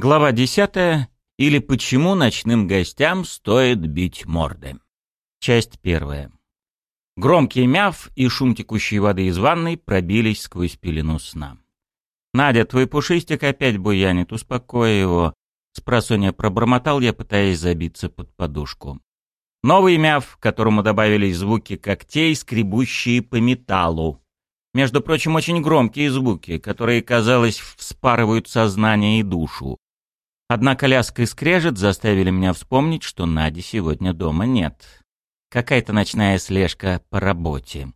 Глава 10. Или почему ночным гостям стоит бить морды. Часть первая. Громкий мяв и шум текущей воды из ванной пробились сквозь пелену сна. «Надя, твой пушистик опять буянит, успокой его», — спросонья пробормотал я, пытаясь забиться под подушку. Новый мяв, к которому добавились звуки когтей, скребущие по металлу. Между прочим, очень громкие звуки, которые, казалось, вспарывают сознание и душу. Однако ляск и скрежет заставили меня вспомнить, что Нади сегодня дома нет. Какая-то ночная слежка по работе.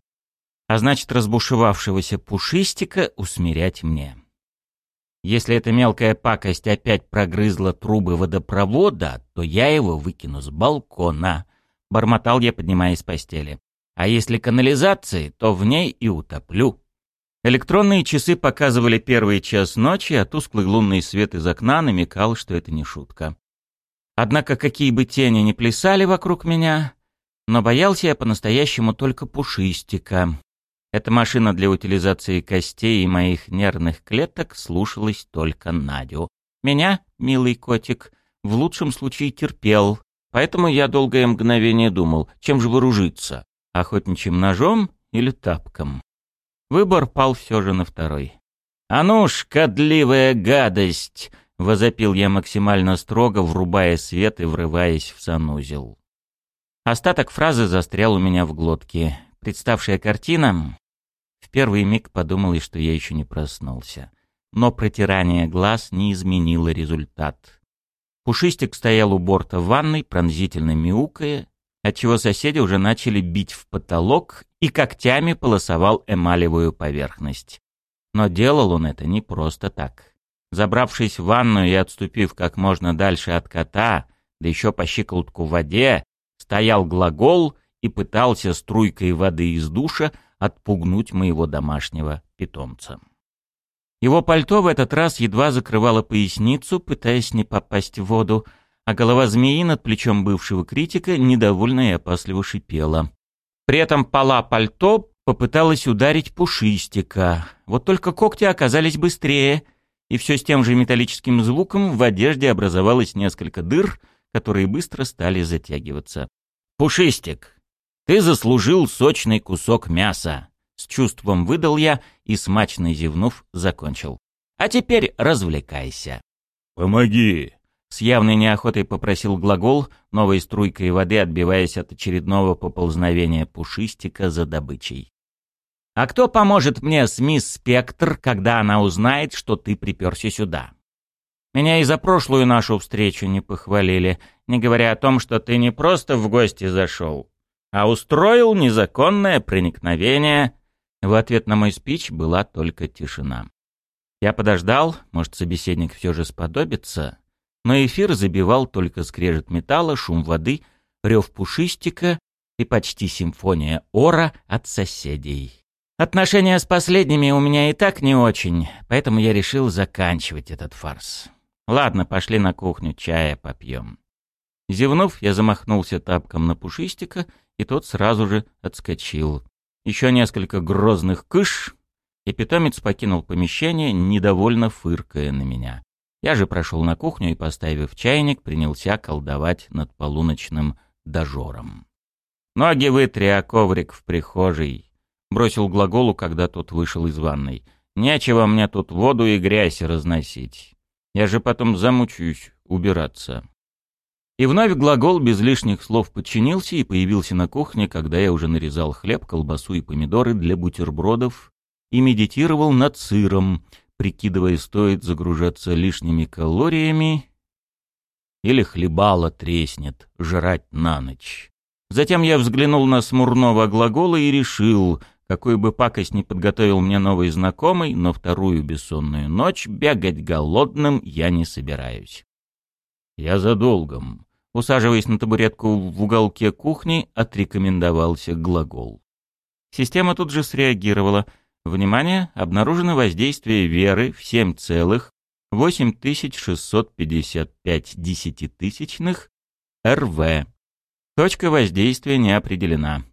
А значит, разбушевавшегося пушистика усмирять мне. Если эта мелкая пакость опять прогрызла трубы водопровода, то я его выкину с балкона. Бормотал я, поднимаясь с постели. А если канализации, то в ней и утоплю. Электронные часы показывали первый час ночи, а тусклый лунный свет из окна намекал, что это не шутка. Однако какие бы тени ни плясали вокруг меня, но боялся я по-настоящему только пушистика. Эта машина для утилизации костей и моих нервных клеток слушалась только Надю. Меня, милый котик, в лучшем случае терпел, поэтому я долгое мгновение думал, чем же вооружиться, охотничьим ножом или тапком. Выбор пал все же на второй. «А ну, шкодливая гадость!» — возопил я максимально строго, врубая свет и врываясь в санузел. Остаток фразы застрял у меня в глотке. Представшая картина... В первый миг подумалось, что я еще не проснулся. Но протирание глаз не изменило результат. Пушистик стоял у борта ванной, пронзительно мяукая, отчего соседи уже начали бить в потолок и когтями полосовал эмалевую поверхность. Но делал он это не просто так. Забравшись в ванную и отступив как можно дальше от кота, да еще по щиколотку в воде, стоял глагол и пытался струйкой воды из душа отпугнуть моего домашнего питомца. Его пальто в этот раз едва закрывало поясницу, пытаясь не попасть в воду, а голова змеи над плечом бывшего критика недовольно и опасливо шипела. При этом пола пальто попыталась ударить пушистика. Вот только когти оказались быстрее, и все с тем же металлическим звуком в одежде образовалось несколько дыр, которые быстро стали затягиваться. «Пушистик, ты заслужил сочный кусок мяса!» С чувством выдал я и, смачно зевнув, закончил. «А теперь развлекайся». «Помоги!» С явной неохотой попросил глагол, новой струйкой воды отбиваясь от очередного поползновения пушистика за добычей. «А кто поможет мне с мисс Спектр, когда она узнает, что ты приперся сюда?» Меня и за прошлую нашу встречу не похвалили, не говоря о том, что ты не просто в гости зашел, а устроил незаконное проникновение. В ответ на мой спич была только тишина. Я подождал, может, собеседник все же сподобится, но эфир забивал только скрежет металла, шум воды, рев пушистика и почти симфония ора от соседей. Отношения с последними у меня и так не очень, поэтому я решил заканчивать этот фарс. Ладно, пошли на кухню, чая попьем. Зевнув, я замахнулся тапком на пушистика, и тот сразу же отскочил. Еще несколько грозных кыш, и питомец покинул помещение, недовольно фыркая на меня. Я же прошел на кухню и, поставив чайник, принялся колдовать над полуночным дожором. «Ноги вытри, а коврик в прихожей», — бросил глаголу, когда тот вышел из ванной. «Нечего мне тут воду и грязь разносить. Я же потом замучаюсь убираться». И вновь глагол без лишних слов подчинился и появился на кухне, когда я уже нарезал хлеб, колбасу и помидоры для бутербродов и медитировал над сыром, прикидывая, стоит загружаться лишними калориями или хлебало треснет, жрать на ночь. Затем я взглянул на смурного глагола и решил, какую бы пакость ни подготовил мне новый знакомый, но вторую бессонную ночь бегать голодным я не собираюсь. Я за долгом. Усаживаясь на табуретку в уголке кухни, отрекомендовался глагол. Система тут же среагировала — Внимание! Обнаружено воздействие веры в 7,8655 десятитысячных РВ. Точка воздействия не определена.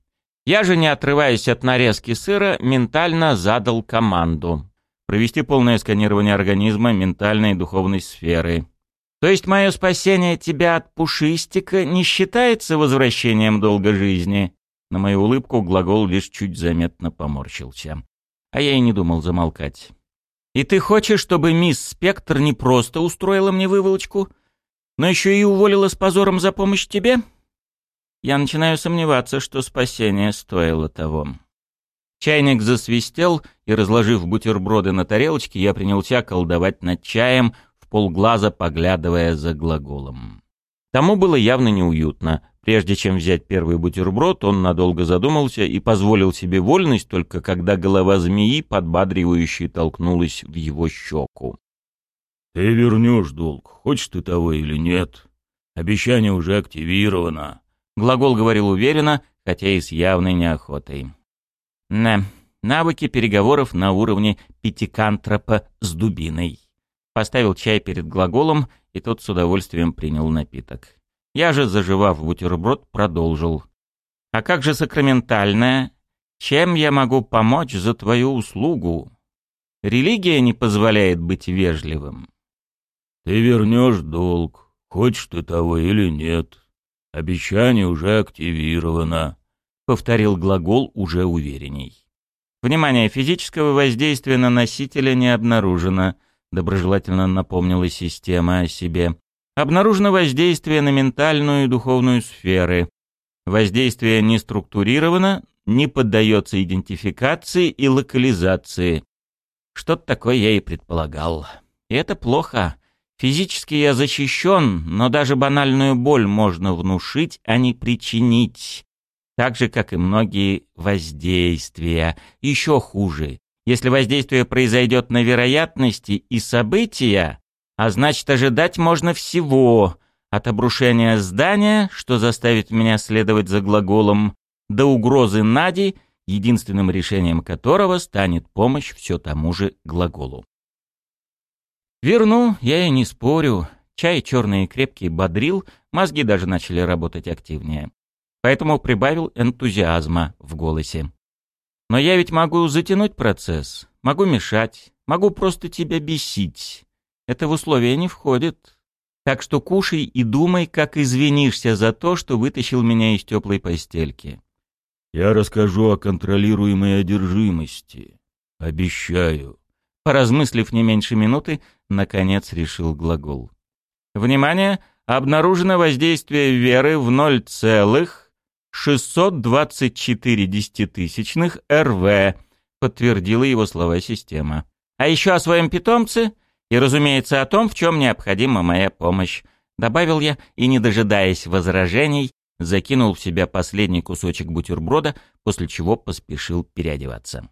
Я же, не отрываясь от нарезки сыра, ментально задал команду. Провести полное сканирование организма ментальной и духовной сферы. То есть мое спасение тебя от пушистика не считается возвращением долга жизни? На мою улыбку глагол лишь чуть заметно поморщился. А я и не думал замолкать. «И ты хочешь, чтобы мисс Спектр не просто устроила мне выволочку, но еще и уволила с позором за помощь тебе?» Я начинаю сомневаться, что спасение стоило того. Чайник засвистел, и, разложив бутерброды на тарелочке, я принялся колдовать над чаем, в полглаза поглядывая за глаголом. Тому было явно неуютно. Прежде чем взять первый бутерброд, он надолго задумался и позволил себе вольность только когда голова змеи подбадривающе толкнулась в его щеку. «Ты вернешь долг, хочешь ты того или нет. Обещание уже активировано». Глагол говорил уверенно, хотя и с явной неохотой. «Не, навыки переговоров на уровне пятикантропа с дубиной». Поставил чай перед глаголом, и тот с удовольствием принял напиток. Я же, заживав бутерброд, продолжил. «А как же сакраментальное? Чем я могу помочь за твою услугу? Религия не позволяет быть вежливым». «Ты вернешь долг, хочешь ты того или нет. Обещание уже активировано», — повторил глагол уже уверенней. «Внимание, физического воздействия на носителя не обнаружено», — доброжелательно напомнила система о себе. Обнаружено воздействие на ментальную и духовную сферы. Воздействие не структурировано, не поддается идентификации и локализации. Что-то такое я и предполагал. И это плохо. Физически я защищен, но даже банальную боль можно внушить, а не причинить. Так же, как и многие воздействия. Еще хуже. Если воздействие произойдет на вероятности и события, а значит, ожидать можно всего, от обрушения здания, что заставит меня следовать за глаголом, до угрозы Нади, единственным решением которого станет помощь все тому же глаголу. Верну, я и не спорю. Чай черный и крепкий бодрил, мозги даже начали работать активнее. Поэтому прибавил энтузиазма в голосе. Но я ведь могу затянуть процесс, могу мешать, могу просто тебя бесить. Это в условия не входит. Так что кушай и думай, как извинишься за то, что вытащил меня из теплой постельки. Я расскажу о контролируемой одержимости. Обещаю. Поразмыслив не меньше минуты, наконец решил глагол. Внимание! Обнаружено воздействие веры в 0,624 десятитысячных РВ, подтвердила его слова система. А еще о своем питомце и, разумеется, о том, в чем необходима моя помощь, добавил я и, не дожидаясь возражений, закинул в себя последний кусочек бутерброда, после чего поспешил переодеваться.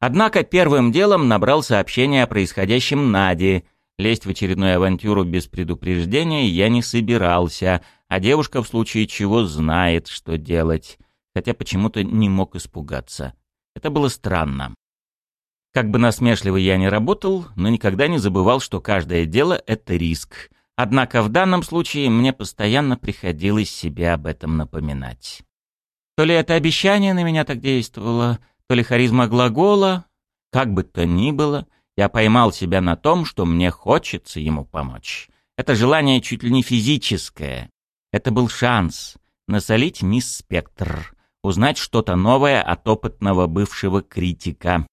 Однако первым делом набрал сообщение о происходящем Наде. Лезть в очередную авантюру без предупреждения я не собирался, а девушка в случае чего знает, что делать, хотя почему-то не мог испугаться. Это было странно. Как бы насмешливо я ни работал, но никогда не забывал, что каждое дело — это риск. Однако в данном случае мне постоянно приходилось себе об этом напоминать. То ли это обещание на меня так действовало, то ли харизма глагола. Как бы то ни было, я поймал себя на том, что мне хочется ему помочь. Это желание чуть ли не физическое. Это был шанс насолить мисс Спектр, узнать что-то новое от опытного бывшего критика.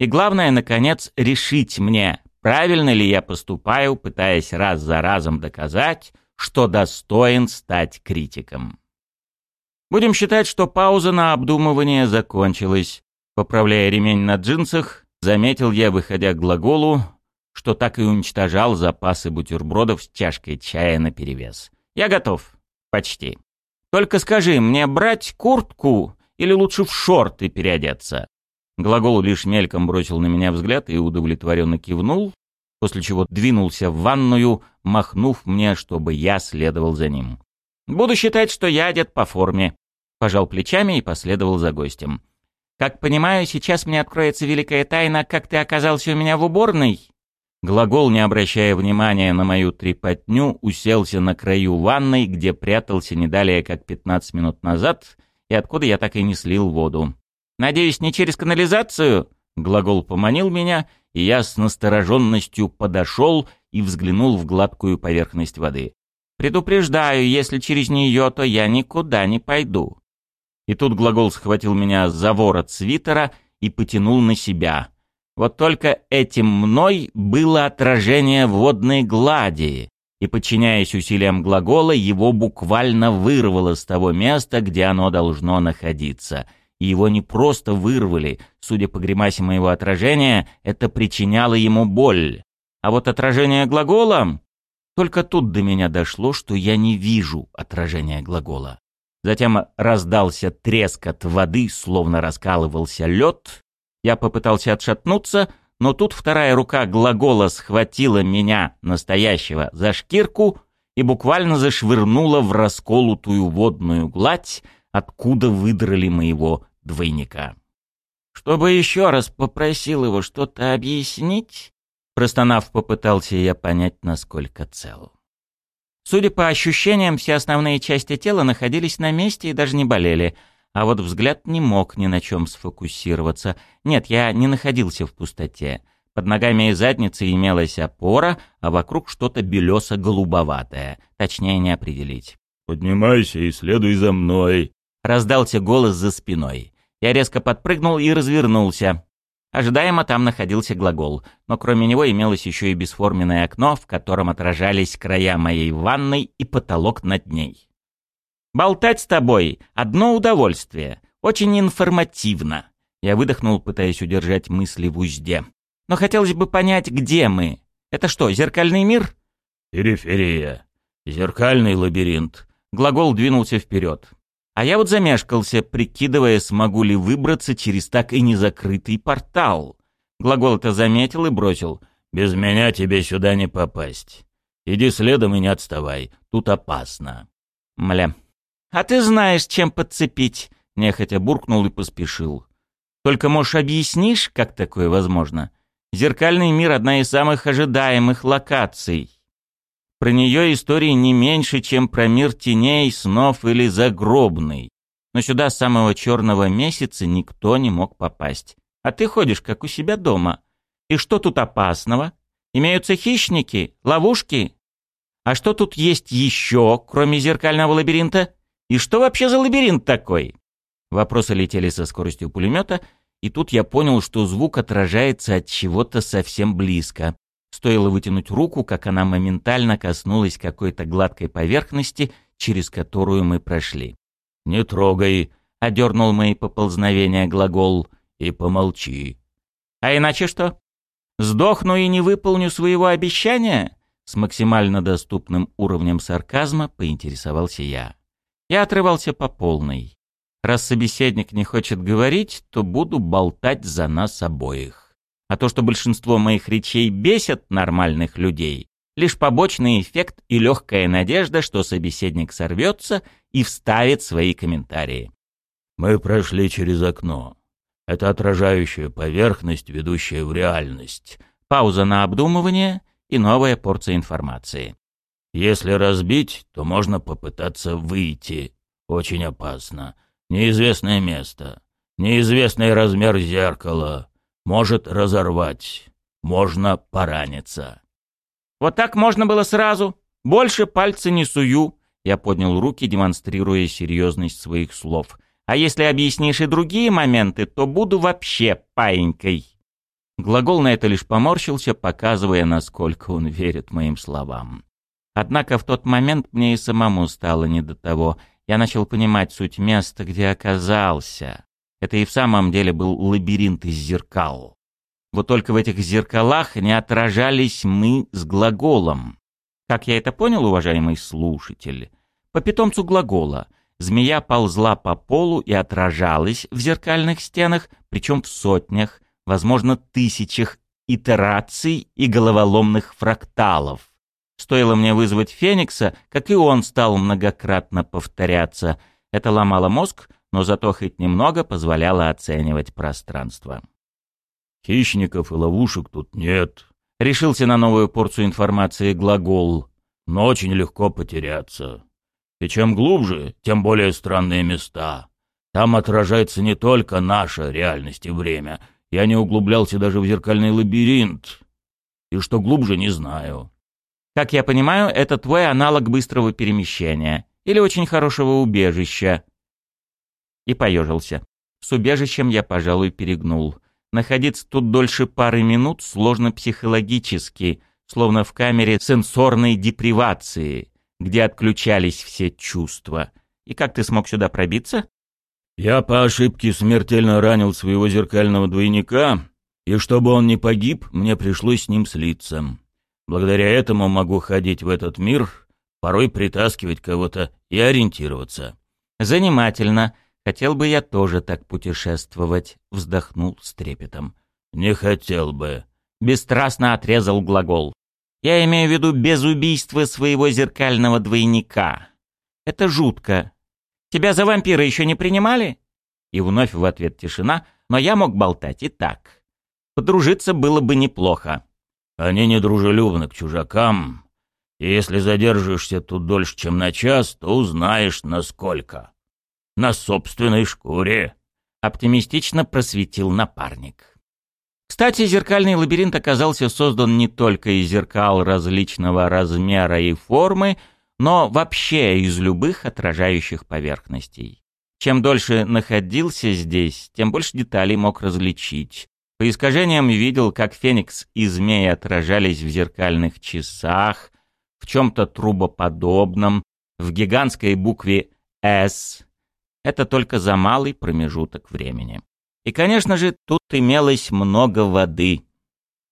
И главное, наконец, решить мне, правильно ли я поступаю, пытаясь раз за разом доказать, что достоин стать критиком. Будем считать, что пауза на обдумывание закончилась. Поправляя ремень на джинсах, заметил я, выходя к глаголу, что так и уничтожал запасы бутербродов с чашкой чая наперевес. Я готов. Почти. Только скажи, мне брать куртку или лучше в шорты переодеться? Глагол лишь мельком бросил на меня взгляд и удовлетворенно кивнул, после чего двинулся в ванную, махнув мне, чтобы я следовал за ним. «Буду считать, что я одет по форме», — пожал плечами и последовал за гостем. «Как понимаю, сейчас мне откроется великая тайна, как ты оказался у меня в уборной?» Глагол, не обращая внимания на мою трепотню, уселся на краю ванной, где прятался не далее, как пятнадцать минут назад, и откуда я так и не слил воду. Надеюсь, не через канализацию?» Глагол поманил меня, и я с настороженностью подошел и взглянул в гладкую поверхность воды. «Предупреждаю, если через нее, то я никуда не пойду». И тут глагол схватил меня за ворот свитера и потянул на себя. Вот только этим мной было отражение водной глади, и, подчиняясь усилиям глагола, его буквально вырвало с того места, где оно должно находиться. И его не просто вырвали, судя по гримасе моего отражения, это причиняло ему боль. А вот отражение глагола... Только тут до меня дошло, что я не вижу отражения глагола. Затем раздался треск от воды, словно раскалывался лед. Я попытался отшатнуться, но тут вторая рука глагола схватила меня, настоящего, за шкирку и буквально зашвырнула в расколотую водную гладь, откуда выдрали моего двойника. Чтобы еще раз попросил его что-то объяснить, простонав, попытался я понять, насколько цел. Судя по ощущениям, все основные части тела находились на месте и даже не болели — а вот взгляд не мог ни на чем сфокусироваться. Нет, я не находился в пустоте. Под ногами и задницей имелась опора, а вокруг что-то белесо-голубоватое. Точнее не определить. «Поднимайся и следуй за мной», — раздался голос за спиной. Я резко подпрыгнул и развернулся. Ожидаемо там находился глагол, но кроме него имелось еще и бесформенное окно, в котором отражались края моей ванной и потолок над ней. Болтать с тобой — одно удовольствие. Очень информативно. Я выдохнул, пытаясь удержать мысли в узде. Но хотелось бы понять, где мы. Это что, зеркальный мир? Периферия. Зеркальный лабиринт. Глагол двинулся вперед. А я вот замешкался, прикидывая, смогу ли выбраться через так и не закрытый портал. Глагол это заметил и бросил. «Без меня тебе сюда не попасть. Иди следом и не отставай. Тут опасно». Мля, «А ты знаешь, чем подцепить», — нехотя буркнул и поспешил. «Только, можешь, объяснишь, как такое возможно? Зеркальный мир — одна из самых ожидаемых локаций. Про нее истории не меньше, чем про мир теней, снов или загробный. Но сюда с самого черного месяца никто не мог попасть. А ты ходишь, как у себя дома. И что тут опасного? Имеются хищники, ловушки? А что тут есть еще, кроме зеркального лабиринта?» И что вообще за лабиринт такой? Вопросы летели со скоростью пулемета, и тут я понял, что звук отражается от чего-то совсем близко. Стоило вытянуть руку, как она моментально коснулась какой-то гладкой поверхности, через которую мы прошли. «Не трогай», — одернул мои поползновения глагол, — «и помолчи». «А иначе что? Сдохну и не выполню своего обещания?» С максимально доступным уровнем сарказма поинтересовался я. Я отрывался по полной. Раз собеседник не хочет говорить, то буду болтать за нас обоих. А то, что большинство моих речей бесят нормальных людей, лишь побочный эффект и легкая надежда, что собеседник сорвется и вставит свои комментарии. «Мы прошли через окно. Это отражающая поверхность, ведущая в реальность». Пауза на обдумывание и новая порция информации. Если разбить, то можно попытаться выйти. Очень опасно. Неизвестное место. Неизвестный размер зеркала. Может разорвать. Можно пораниться. Вот так можно было сразу. Больше пальца не сую. Я поднял руки, демонстрируя серьезность своих слов. А если объяснишь и другие моменты, то буду вообще паинькой. Глагол на это лишь поморщился, показывая, насколько он верит моим словам. Однако в тот момент мне и самому стало не до того. Я начал понимать суть места, где оказался. Это и в самом деле был лабиринт из зеркал. Вот только в этих зеркалах не отражались мы с глаголом. Как я это понял, уважаемый слушатель? По питомцу глагола. Змея ползла по полу и отражалась в зеркальных стенах, причем в сотнях, возможно, тысячах итераций и головоломных фракталов. Стоило мне вызвать Феникса, как и он стал многократно повторяться. Это ломало мозг, но зато хоть немного позволяло оценивать пространство. «Хищников и ловушек тут нет», — решился на новую порцию информации глагол. «Но очень легко потеряться. И чем глубже, тем более странные места. Там отражается не только наша реальность и время. Я не углублялся даже в зеркальный лабиринт. И что глубже, не знаю. Как я понимаю, это твой аналог быстрого перемещения или очень хорошего убежища. И поежился. С убежищем я, пожалуй, перегнул. Находиться тут дольше пары минут сложно психологически, словно в камере сенсорной депривации, где отключались все чувства. И как ты смог сюда пробиться? Я по ошибке смертельно ранил своего зеркального двойника, и чтобы он не погиб, мне пришлось с ним слиться. Благодаря этому могу ходить в этот мир, порой притаскивать кого-то и ориентироваться. Занимательно. Хотел бы я тоже так путешествовать, вздохнул с трепетом. Не хотел бы. Бесстрастно отрезал глагол. Я имею в виду без убийства своего зеркального двойника. Это жутко. Тебя за вампира еще не принимали? И вновь в ответ тишина, но я мог болтать и так. Подружиться было бы неплохо. Они недружелюбны к чужакам, и если задержишься тут дольше, чем на час, то узнаешь, насколько. На собственной шкуре. Оптимистично просветил напарник. Кстати, зеркальный лабиринт оказался создан не только из зеркал различного размера и формы, но вообще из любых отражающих поверхностей. Чем дольше находился здесь, тем больше деталей мог различить. По искажениям видел, как феникс и змеи отражались в зеркальных часах, в чем-то трубоподобном, в гигантской букве «С». Это только за малый промежуток времени. И, конечно же, тут имелось много воды.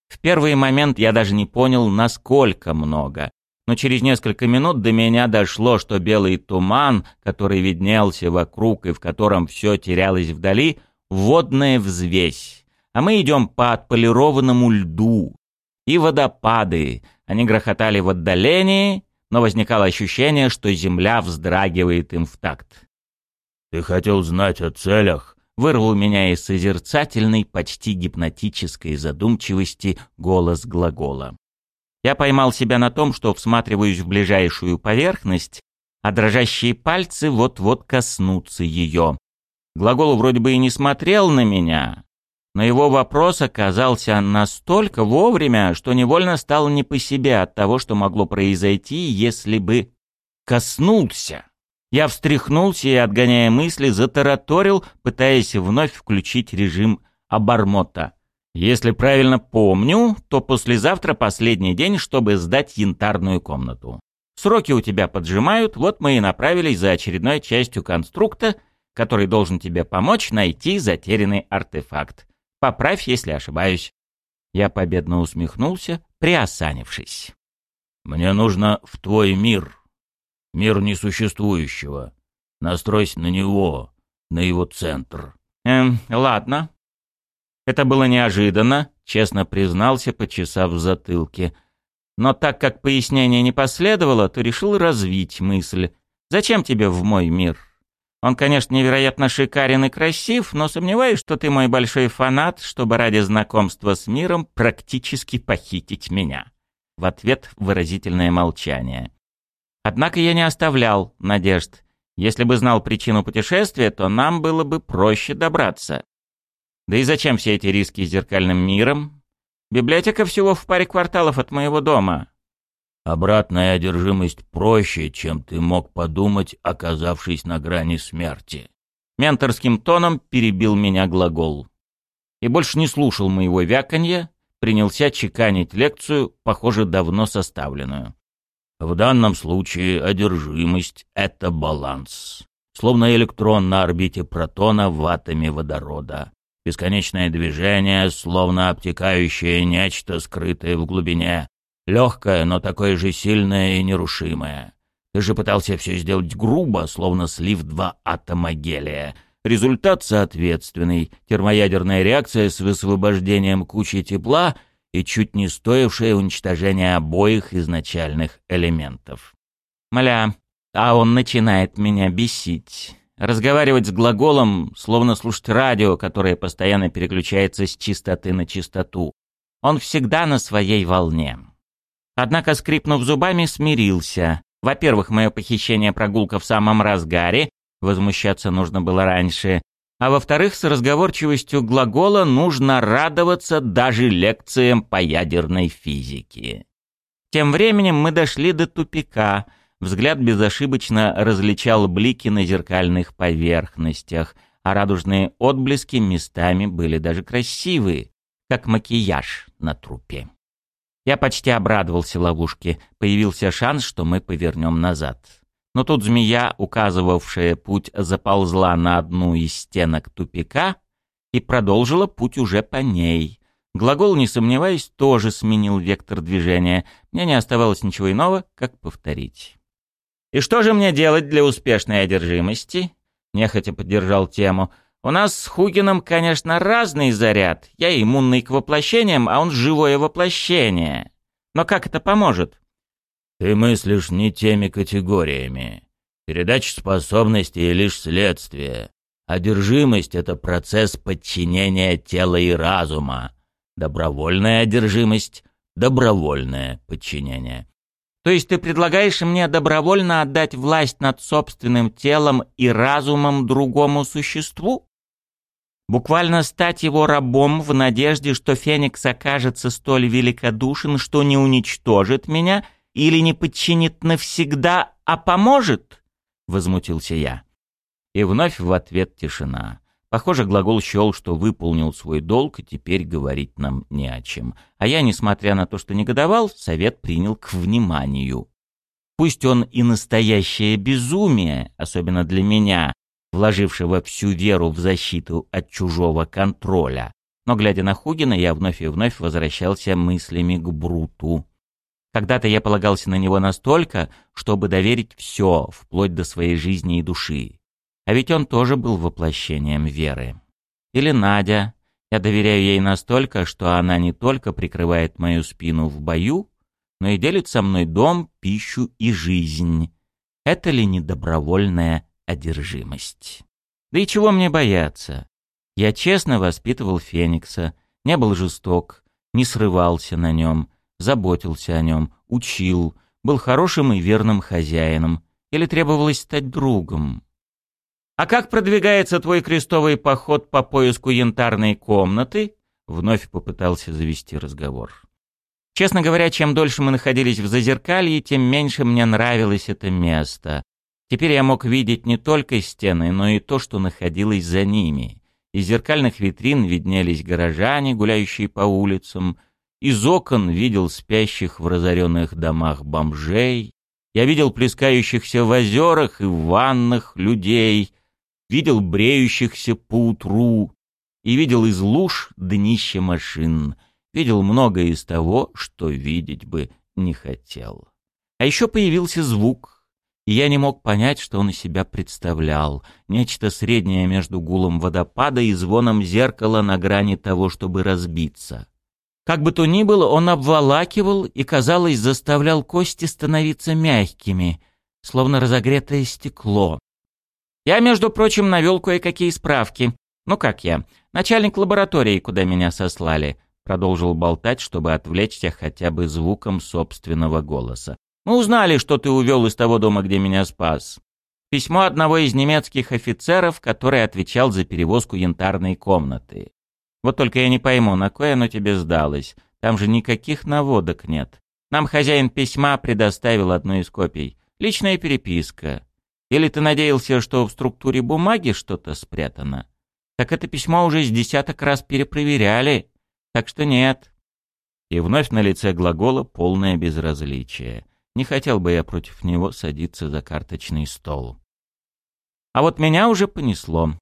В первый момент я даже не понял, насколько много. Но через несколько минут до меня дошло, что белый туман, который виднелся вокруг и в котором все терялось вдали, водная взвесь. А мы идем по отполированному льду. И водопады. Они грохотали в отдалении, но возникало ощущение, что земля вздрагивает им в такт. «Ты хотел знать о целях?» вырвал меня из созерцательной, почти гипнотической задумчивости голос глагола. Я поймал себя на том, что всматриваюсь в ближайшую поверхность, а дрожащие пальцы вот-вот коснутся ее. Глагол вроде бы и не смотрел на меня, но его вопрос оказался настолько вовремя, что невольно стал не по себе от того, что могло произойти, если бы коснулся. Я встряхнулся и, отгоняя мысли, затараторил, пытаясь вновь включить режим обормота. Если правильно помню, то послезавтра последний день, чтобы сдать янтарную комнату. Сроки у тебя поджимают, вот мы и направились за очередной частью конструкта, который должен тебе помочь найти затерянный артефакт. Поправь, если ошибаюсь. Я победно усмехнулся, приосанившись. «Мне нужно в твой мир», мир несуществующего. Настройся на него, на его центр. Эм, ладно. Это было неожиданно, честно признался, почесав в затылке. Но так как пояснение не последовало, то решил развить мысль. Зачем тебе в мой мир? Он, конечно, невероятно шикарен и красив, но сомневаюсь, что ты мой большой фанат, чтобы ради знакомства с миром практически похитить меня. В ответ выразительное молчание. Однако я не оставлял надежд. Если бы знал причину путешествия, то нам было бы проще добраться. Да и зачем все эти риски с зеркальным миром? Библиотека всего в паре кварталов от моего дома. Обратная одержимость проще, чем ты мог подумать, оказавшись на грани смерти. Менторским тоном перебил меня глагол. И больше не слушал моего вяканья, принялся чеканить лекцию, похоже, давно составленную. В данном случае одержимость — это баланс. Словно электрон на орбите протона в атоме водорода. Бесконечное движение, словно обтекающее нечто, скрытое в глубине. Легкое, но такое же сильное и нерушимое. Ты же пытался все сделать грубо, словно слив два атома гелия. Результат соответственный. Термоядерная реакция с высвобождением кучи тепла — и чуть не стоившее уничтожения обоих изначальных элементов. Мля, а он начинает меня бесить. Разговаривать с глаголом, словно слушать радио, которое постоянно переключается с чистоты на чистоту. Он всегда на своей волне. Однако, скрипнув зубами, смирился. Во-первых, мое похищение прогулка в самом разгаре, возмущаться нужно было раньше, а во-вторых, с разговорчивостью глагола нужно радоваться даже лекциям по ядерной физике. Тем временем мы дошли до тупика. Взгляд безошибочно различал блики на зеркальных поверхностях, а радужные отблески местами были даже красивые, как макияж на трупе. Я почти обрадовался ловушке. Появился шанс, что мы повернем назад. Но тут змея, указывавшая путь, заползла на одну из стенок тупика и продолжила путь уже по ней. Глагол, не сомневаясь, тоже сменил вектор движения. Мне не оставалось ничего иного, как повторить. «И что же мне делать для успешной одержимости?» Нехотя поддержал тему. «У нас с Хугином, конечно, разный заряд. Я иммунный к воплощениям, а он живое воплощение. Но как это поможет?» «Ты мыслишь не теми категориями. Передача способностей — лишь следствие. Одержимость — это процесс подчинения тела и разума. Добровольная одержимость — добровольное подчинение. То есть ты предлагаешь мне добровольно отдать власть над собственным телом и разумом другому существу? Буквально стать его рабом в надежде, что Феникс окажется столь великодушен, что не уничтожит меня или не подчинит навсегда, а поможет? Возмутился я. И вновь в ответ тишина. Похоже, глагол счел, что выполнил свой долг, и теперь говорить нам не о чем. А я, несмотря на то, что негодовал, совет принял к вниманию. Пусть он и настоящее безумие, особенно для меня, вложившего всю веру в защиту от чужого контроля. Но, глядя на Хугина, я вновь и вновь возвращался мыслями к Бруту. Когда-то я полагался на него настолько, чтобы доверить все, вплоть до своей жизни и души. А ведь он тоже был воплощением веры. Или Надя. Я доверяю ей настолько, что она не только прикрывает мою спину в бою, но и делит со мной дом, пищу и жизнь. Это ли не добровольная одержимость? Да и чего мне бояться? Я честно воспитывал Феникса, не был жесток, не срывался на нем, заботился о нем, учил, был хорошим и верным хозяином. Или требовалось стать другом? «А как продвигается твой крестовый поход по поиску янтарной комнаты?» Вновь попытался завести разговор. Честно говоря, чем дольше мы находились в Зазеркалье, тем меньше мне нравилось это место. Теперь я мог видеть не только стены, но и то, что находилось за ними. Из зеркальных витрин виднелись горожане, гуляющие по улицам. Из окон видел спящих в разоренных домах бомжей. Я видел плескающихся в озерах и в ваннах людей, видел бреющихся поутру и видел из луж днища машин, видел многое из того, что видеть бы не хотел. А еще появился звук, и я не мог понять, что он из себя представлял. Нечто среднее между гулом водопада и звоном зеркала на грани того, чтобы разбиться. Как бы то ни было, он обволакивал и, казалось, заставлял кости становиться мягкими, словно разогретое стекло. Я, между прочим, навел кое-какие справки. Ну как я? Начальник лаборатории, куда меня сослали. Продолжил болтать, чтобы отвлечься хотя бы звуком собственного голоса. Мы узнали, что ты увел из того дома, где меня спас. Письмо одного из немецких офицеров, который отвечал за перевозку янтарной комнаты. Вот только я не пойму, на кое оно тебе сдалось. Там же никаких наводок нет. Нам хозяин письма предоставил одну из копий. Личная переписка. Или ты надеялся, что в структуре бумаги что-то спрятано? Так это письмо уже с десяток раз перепроверяли. Так что нет. И вновь на лице глагола полное безразличие. Не хотел бы я против него садиться за карточный стол. А вот меня уже понесло.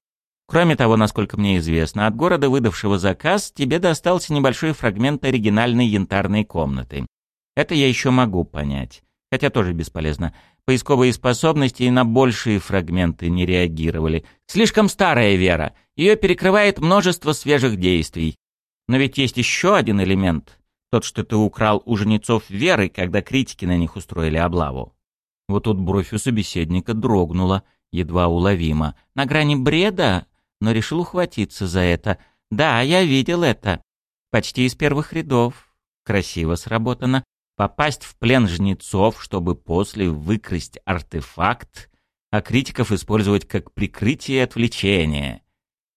Кроме того, насколько мне известно, от города, выдавшего заказ, тебе достался небольшой фрагмент оригинальной янтарной комнаты. Это я еще могу понять. Хотя тоже бесполезно. Поисковые способности и на большие фрагменты не реагировали. Слишком старая вера. Ее перекрывает множество свежих действий. Но ведь есть еще один элемент. Тот, что ты украл у жнецов веры, когда критики на них устроили облаву. Вот тут бровь у собеседника дрогнула, едва уловимо. На грани бреда, но решил ухватиться за это. Да, я видел это. Почти из первых рядов. Красиво сработано попасть в плен жнецов, чтобы после выкрасть артефакт, а критиков использовать как прикрытие и отвлечение.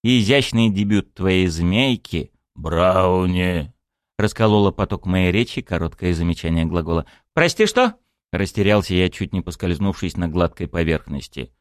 И изящный дебют твоей змейки «Брауни!» расколола поток моей речи короткое замечание глагола. «Прости, что?» — растерялся я, чуть не поскользнувшись на гладкой поверхности.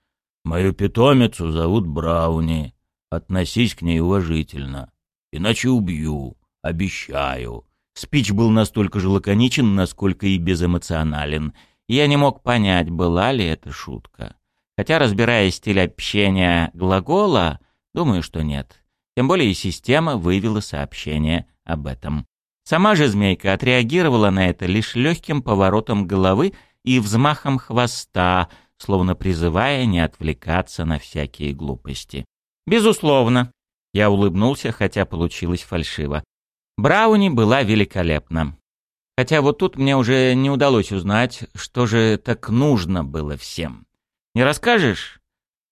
«Мою питомицу зовут Брауни. Относись к ней уважительно. Иначе убью. Обещаю». Спич был настолько же лаконичен, насколько и безэмоционален. Я не мог понять, была ли это шутка. Хотя, разбирая стиль общения глагола, думаю, что нет. Тем более система вывела сообщение об этом. Сама же змейка отреагировала на это лишь легким поворотом головы и взмахом хвоста, словно призывая не отвлекаться на всякие глупости. «Безусловно», — я улыбнулся, хотя получилось фальшиво. Брауни была великолепна. Хотя вот тут мне уже не удалось узнать, что же так нужно было всем. Не расскажешь?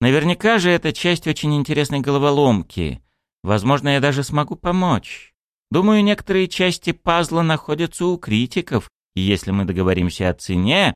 Наверняка же это часть очень интересной головоломки. Возможно, я даже смогу помочь. Думаю, некоторые части пазла находятся у критиков, и если мы договоримся о цене...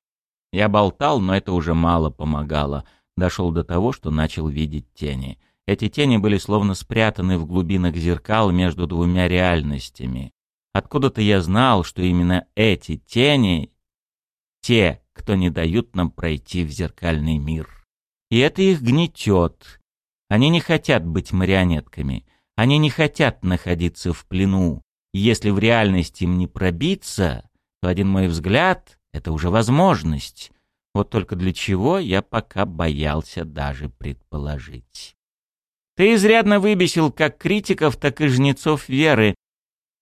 Я болтал, но это уже мало помогало. Дошел до того, что начал видеть тени. Эти тени были словно спрятаны в глубинах зеркал между двумя реальностями. Откуда-то я знал, что именно эти тени — те, кто не дают нам пройти в зеркальный мир. И это их гнетет. Они не хотят быть марионетками. Они не хотят находиться в плену. И если в реальности им не пробиться, то один мой взгляд — это уже возможность. Вот только для чего я пока боялся даже предположить. Ты изрядно выбесил как критиков, так и жнецов веры.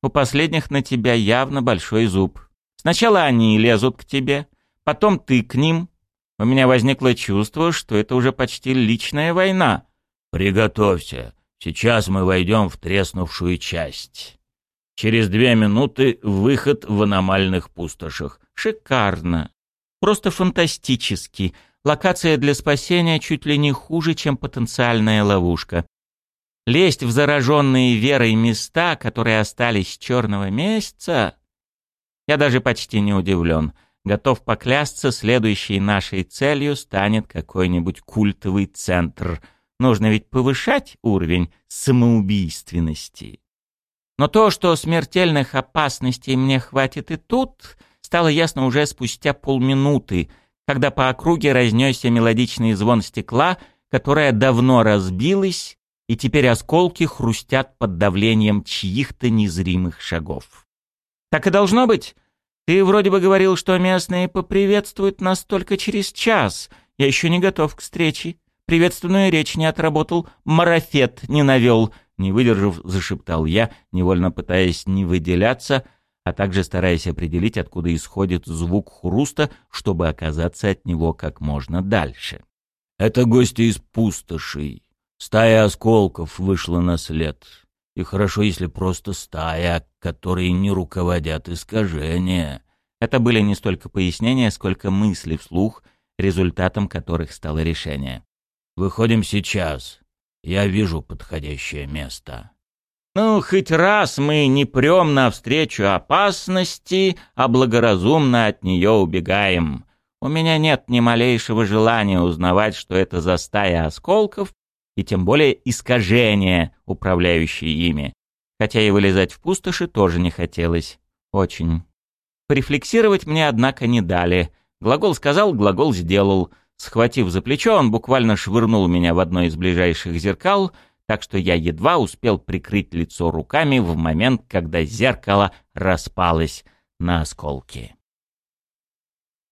У последних на тебя явно большой зуб. Сначала они лезут к тебе, потом ты к ним. У меня возникло чувство, что это уже почти личная война. Приготовься. Сейчас мы войдем в треснувшую часть. Через две минуты выход в аномальных пустошах. Шикарно. Просто фантастически. Локация для спасения чуть ли не хуже, чем потенциальная ловушка. Лезть в зараженные верой места, которые остались с черного месяца... Я даже почти не удивлен. Готов поклясться, следующей нашей целью станет какой-нибудь культовый центр. Нужно ведь повышать уровень самоубийственности. Но то, что смертельных опасностей мне хватит и тут, стало ясно уже спустя полминуты, когда по округе разнесся мелодичный звон стекла, которое давно разбилось, и теперь осколки хрустят под давлением чьих-то незримых шагов. Так и должно быть. Ты вроде бы говорил, что местные поприветствуют нас только через час. Я еще не готов к встрече. Приветственную речь не отработал, марафет не навел. Не выдержав, зашептал я, невольно пытаясь не выделяться — а также стараясь определить, откуда исходит звук хруста, чтобы оказаться от него как можно дальше. «Это гости из пустошей. Стая осколков вышла на след. И хорошо, если просто стая, которые не руководят искажения». Это были не столько пояснения, сколько мысли вслух, результатом которых стало решение. «Выходим сейчас. Я вижу подходящее место». Ну, хоть раз мы не прем навстречу опасности, а благоразумно от нее убегаем. У меня нет ни малейшего желания узнавать, что это за стая осколков, и тем более искажения, управляющие ими. Хотя и вылезать в пустоши тоже не хотелось. Очень. Порефлексировать мне, однако, не дали. Глагол сказал, глагол сделал. Схватив за плечо, он буквально швырнул меня в одно из ближайших зеркал — так что я едва успел прикрыть лицо руками в момент, когда зеркало распалось на осколки.